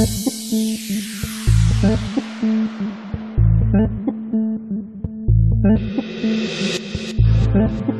Let's go.